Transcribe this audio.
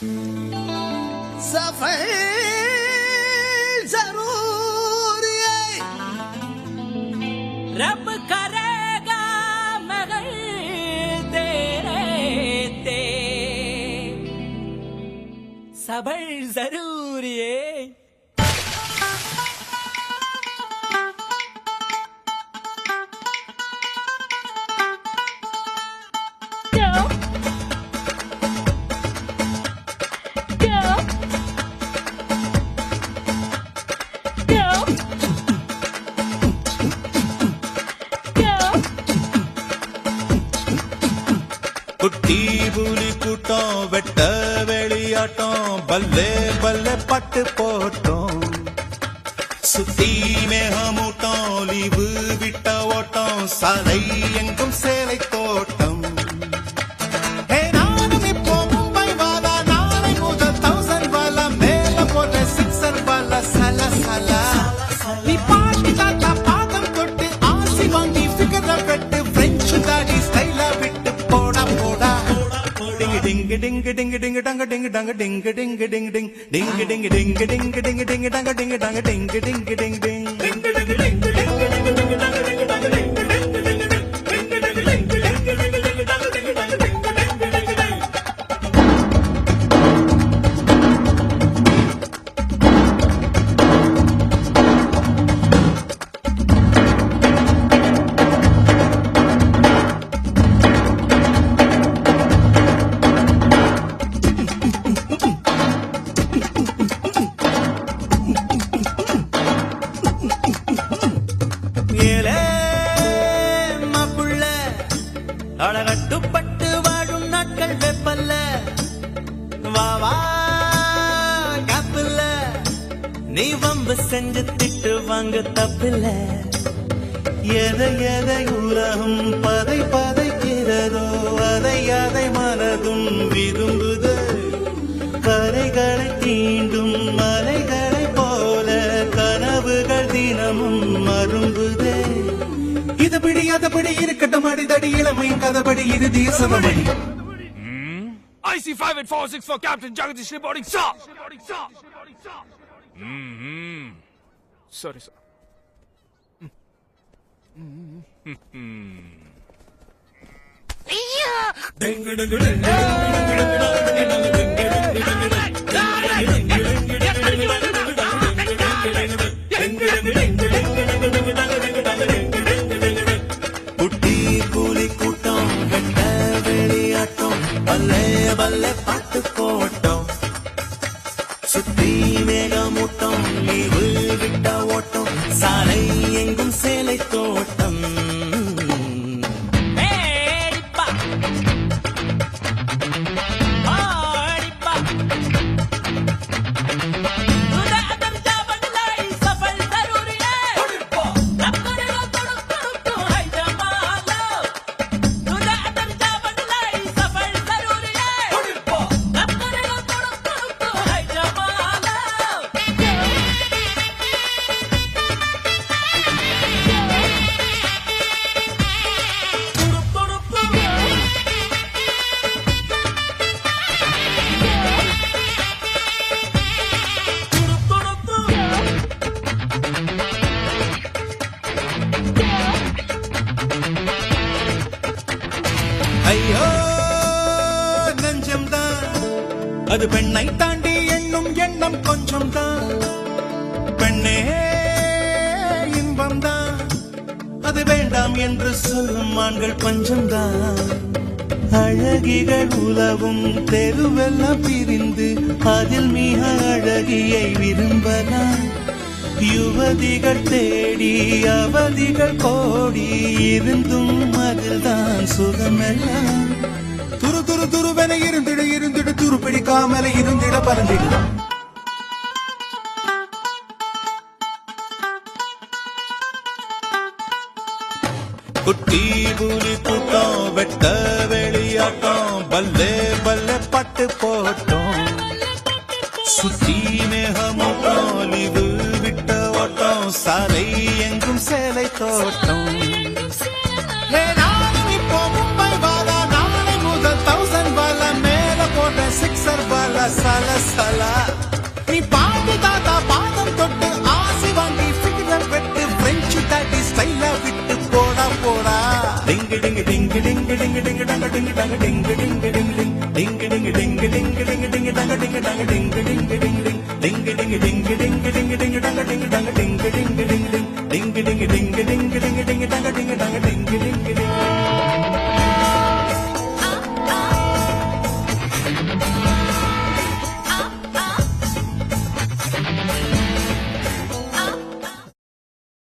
सफल ज़रूर है रब करेगा मगर तेरे ते। सबर ज़रूर தீபுலி கூட்டம் வெட்ட வெளியாட்டம் பல்லே பல்லே பட்டு போட்டோம். சுத்தி மேகமூட்டம் லீவு விட்ட ஓட்டம் சதை எங்கும் சேலை தோட்டம். dang ding dang ding ding ding ding ding ding ding ding ding ding dang ding dang ding ding ding ding ding ding ding ding ஏலே மாப்புள்ள அழகட்டுப்பட்டு வாழும் நாட்கள் வெப்பல்ல. வா காப்பில்ல. நீ வம்பு செஞ்சு திட்டு வாங்க தப்பில்ல. எதை எதை உலகம் பதை பதைக்கிறதோ அதை அதை மனதும் விரும்புது. கரைகளை தீண்டும் மலைகளை போல கனவுகள் தினமும் மரும்புதே தடி five கதபடி இது தேசமடி IC 5846 for Captain Jagadish reporting, sir. Mm-hmm. Sorry, sir. ஐயா டங்கு டங்கு டங்கு அது பெண்ணை தாண்டி எண்ணும் எண்ணம் கொஞ்சம் தான் பெண்ணே இன்பம் தான் அது வேண்டாம் என்று சொல்லும் ஆண்கள் பஞ்சம்தான். அழகிகள் உலவும் தெருவெல்லாம் பிரிந்து அதில் மிக அழகியை விரும்பலாம். யுவதிகள் தேடி அவதிகள் கோடி இருந்தும் அதில்தான் சுகமெல்லாம். துரு துரு துருவென இருந்திட இருந்திட சூறு பிடிக்காமல இருந்திட பறந்திடலாம் குட்டி புலி கூட்டம் வெட்ட வெளியாட்டம் பல்லே பல்லே பட்டு போட்டோம். சுத்தி மேகமூட்டம் லிவு விட்ட ஓட்டம் சாலை எங்கும் சேலை தோட்டம். சல சல நீ பாட்டு தாத்தா பாதம் தொட்டு ஆசி வாங்கி ஃபிகர் வெட்டு பிரெஞ்சு தாட்டி ஸ்டைலா விட்டு போடா போடா டிங்கு டிங்கு டிங்கு டிங்கு டிங்கு டிங்கு டங்க டிங்கு டங்க டிங்கு டிங்கு டிங்கு டிங்கு டிங்கு டிங்கு டிங்கு டிங்கு டிங்கு டங்க டிங்கு டங்க டிங்கு டிங்கு டிங்கு டிங்கு டிங்கு டிங்கு டிங்கு டிங்கு டிங்கு